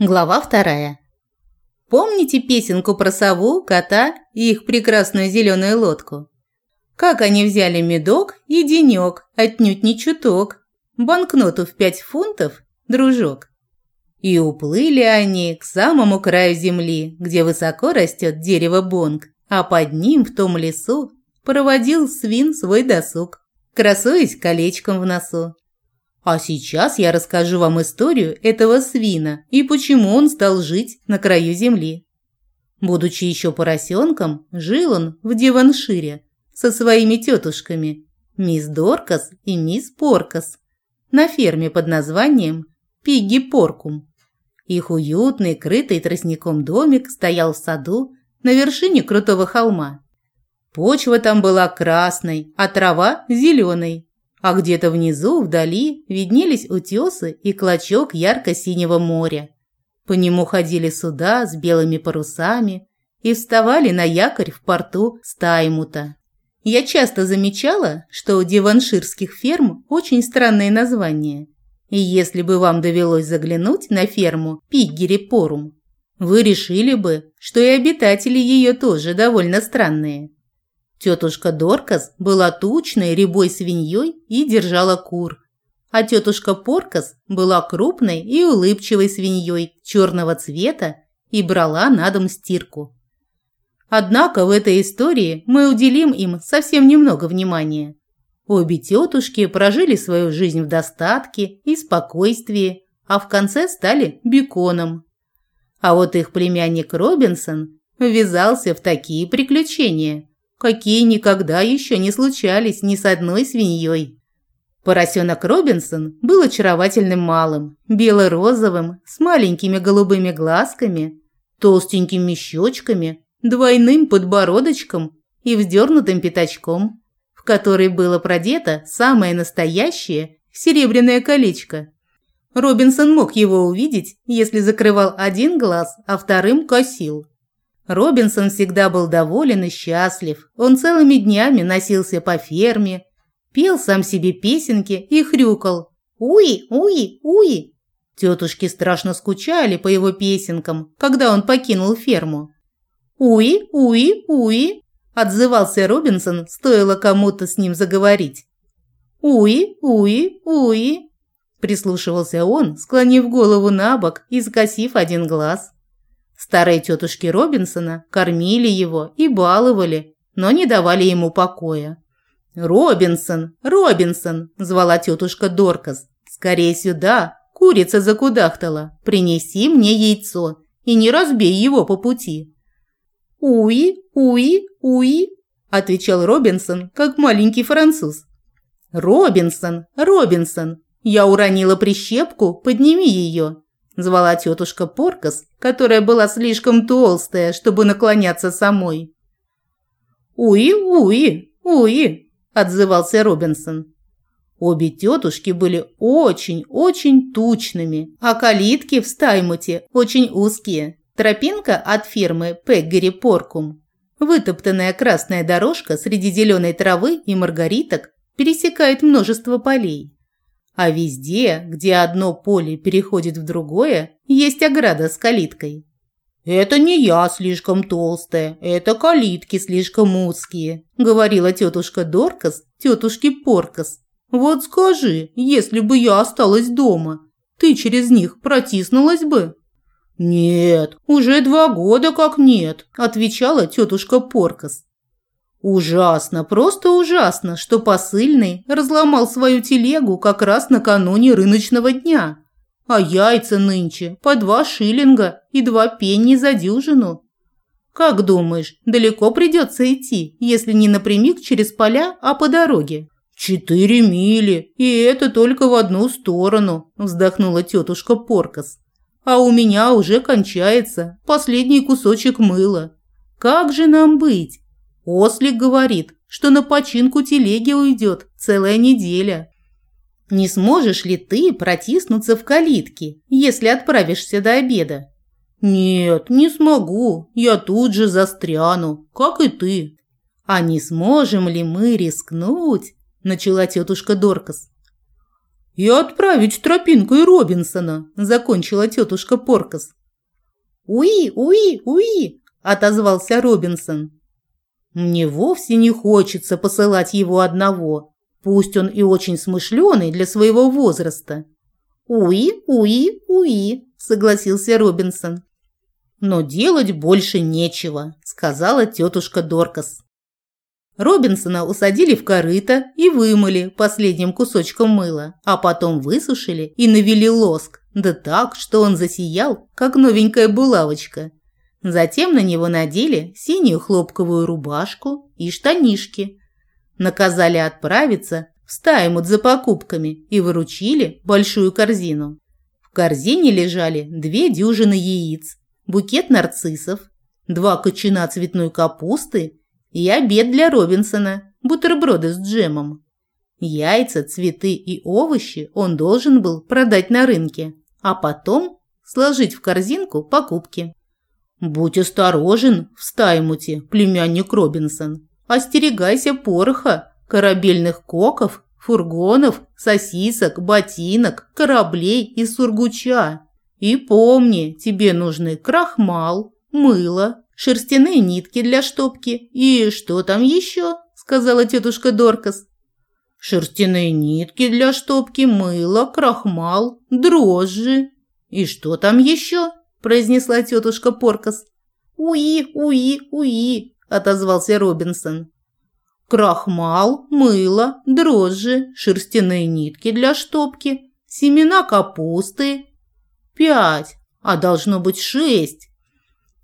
Глава вторая. Помните песенку про сову, кота и их прекрасную зеленую лодку? Как они взяли медок и денек, отнюдь не чуток, банкноту в пять фунтов, дружок. И уплыли они к самому краю земли, где высоко растет дерево бонг, а под ним в том лесу проводил свин свой досуг, красуясь колечком в носу. А сейчас я расскажу вам историю этого свина и почему он стал жить на краю земли. Будучи еще поросенком, жил он в Диваншире со своими тетушками, мисс Доркас и мисс Поркас, на ферме под названием Пигги Поркум. Их уютный, крытый тростником домик стоял в саду на вершине крутого холма. Почва там была красной, а трава – зеленой, а где-то внизу, вдали, виднелись утесы и клочок ярко-синего моря. По нему ходили суда с белыми парусами и вставали на якорь в порту Стаймута. Я часто замечала, что у диванширских ферм очень странные названия. И если бы вам довелось заглянуть на ферму Пиггери-Порум, вы решили бы, что и обитатели ее тоже довольно странные. Тетушка Доркас была тучной рябой свиньей и держала кур. А тетушка Поркас была крупной и улыбчивой свиньей черного цвета и брала на дом стирку. Однако в этой истории мы уделим им совсем немного внимания. Обе тетушки прожили свою жизнь в достатке и спокойствии, а в конце стали беконом. А вот их племянник Робинсон ввязался в такие приключения, какие никогда еще не случались ни с одной свиньей. Поросенок Робинсон был очаровательным малым, бело-розовым, с маленькими голубыми глазками, толстенькими щечками, двойным подбородочком и вздернутым пятачком, в который было продето самое настоящее серебряное колечко. Робинсон мог его увидеть, если закрывал один глаз, а вторым косил. Робинсон всегда был доволен и счастлив. Он целыми днями носился по ферме, пел сам себе песенки и хрюкал. «Уи, уи, уи!» Тетушки страшно скучали по его песенкам, когда он покинул ферму. «Уи, уи, уи!» – отзывался Робинсон, стоило кому-то с ним заговорить. «Уи, уи, уи!» – прислушивался он, склонив голову на бок и скосив один глаз. Старые тетушки Робинсона кормили его и баловали, но не давали ему покоя. «Робинсон! Робинсон!» – звала тетушка Доркас. «Скорее сюда! Курица закудахтала! Принеси мне яйцо и не разбей его по пути!» «Уи, уи, уи!» – отвечал Робинсон, как маленький француз. «Робинсон! Робинсон! Я уронила прищепку, подними ее!» Звала тетушка Поркас, которая была слишком толстая, чтобы наклоняться самой. «Уи, уи, уи!» – отзывался Робинсон. Обе тетушки были очень-очень тучными, а калитки в Стаймуте очень узкие. Тропинка от фирмы Пеггери Поркум, вытоптанная красная дорожка среди зеленой травы и маргариток, пересекает множество полей. А везде, где одно поле переходит в другое, есть ограда с калиткой. «Это не я слишком толстая, это калитки слишком узкие», говорила тетушка Доркас тетушке Поркас. «Вот скажи, если бы я осталась дома, ты через них протиснулась бы?» «Нет, уже два года как нет», отвечала тетушка Поркас. Ужасно, просто ужасно, что посыльный разломал свою телегу как раз накануне рыночного дня. А яйца нынче по два шиллинга и два пенни за дюжину. Как думаешь, далеко придется идти, если не напрямик через поля, а по дороге? Четыре мили, и это только в одну сторону, вздохнула тетушка Поркас. А у меня уже кончается последний кусочек мыла. Как же нам быть? Ослик говорит, что на починку телеги уйдет целая неделя. Не сможешь ли ты протиснуться в калитки, если отправишься до обеда? Нет, не смогу. Я тут же застряну, как и ты. А не сможем ли мы рискнуть? Начала тетушка Доркас. «И отправить тропинкой Робинсона», – закончила тетушка Поркас. «Уи, уи, уи!» – отозвался Робинсон. «Мне вовсе не хочется посылать его одного, пусть он и очень смышленый для своего возраста». «Уи, уи, уи», – согласился Робинсон. «Но делать больше нечего», – сказала тетушка Доркас. Робинсона усадили в корыто и вымыли последним кусочком мыла, а потом высушили и навели лоск, да так, что он засиял, как новенькая булавочка. Затем на него надели синюю хлопковую рубашку и штанишки. Наказали отправиться в Стаймут за покупками и выручили большую корзину. В корзине лежали две дюжины яиц, букет нарциссов, два кочана цветной капусты и обед для Робинсона, бутерброды с джемом. Яйца, цветы и овощи он должен был продать на рынке, а потом сложить в корзинку покупки. «Будь осторожен в Стаймуте, племянник Робинсон. Остерегайся пороха, корабельных коков, фургонов, сосисок, ботинок, кораблей и сургуча. И помни, тебе нужны крахмал, мыло, шерстяные нитки для штопки и что там еще?» – сказала тетушка Доркас. «Шерстяные нитки для штопки, мыло, крахмал, дрожжи. И что там еще?» – произнесла тетушка Поркас. «Уи, уи, уи», – отозвался Робинсон. «Крахмал, мыло, дрожжи, шерстяные нитки для штопки, семена капусты». «Пять, а должно быть шесть.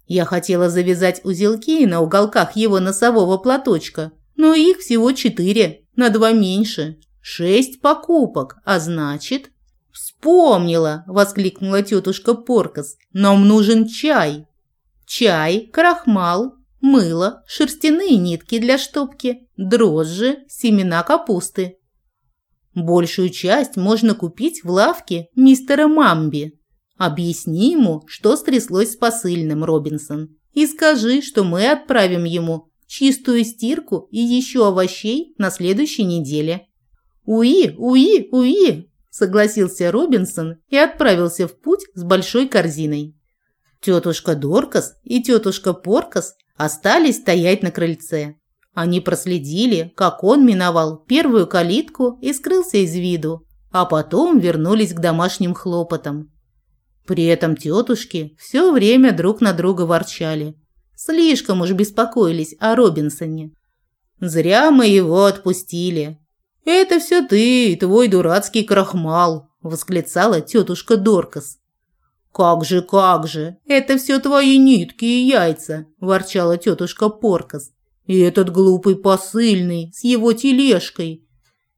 Я хотела завязать узелки на уголках его носового платочка, но их всего четыре, на два меньше. Шесть покупок, а значит... «Вспомнила!» – воскликнула тетушка Поркас. «Нам нужен чай!» «Чай, крахмал, мыло, шерстяные нитки для штопки, дрожжи, семена капусты». Большую часть можно купить в лавке мистера Мамби. Объясни ему, что стряслось с посыльным, Робинсон, и скажи, что мы отправим ему чистую стирку и еще овощей на следующей неделе». «Уи, уи, уи!» – согласился Робинсон и отправился в путь с большой корзиной. Тетушка Доркас и тетушка Поркас остались стоять на крыльце. Они проследили, как он миновал первую калитку и скрылся из виду, а потом вернулись к домашним хлопотам. При этом тетушки все время друг на друга ворчали. Слишком уж беспокоились о Робинсоне. Зря мы его отпустили. «Это все ты, твой дурацкий крахмал», – восклицала тетушка Доркас. «Как же, как же, это все твои нитки и яйца», – ворчала тетушка Поркас. «И этот глупый посыльный с его тележкой.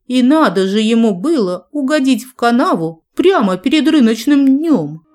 И надо же ему было угодить в канаву прямо перед рыночным днем».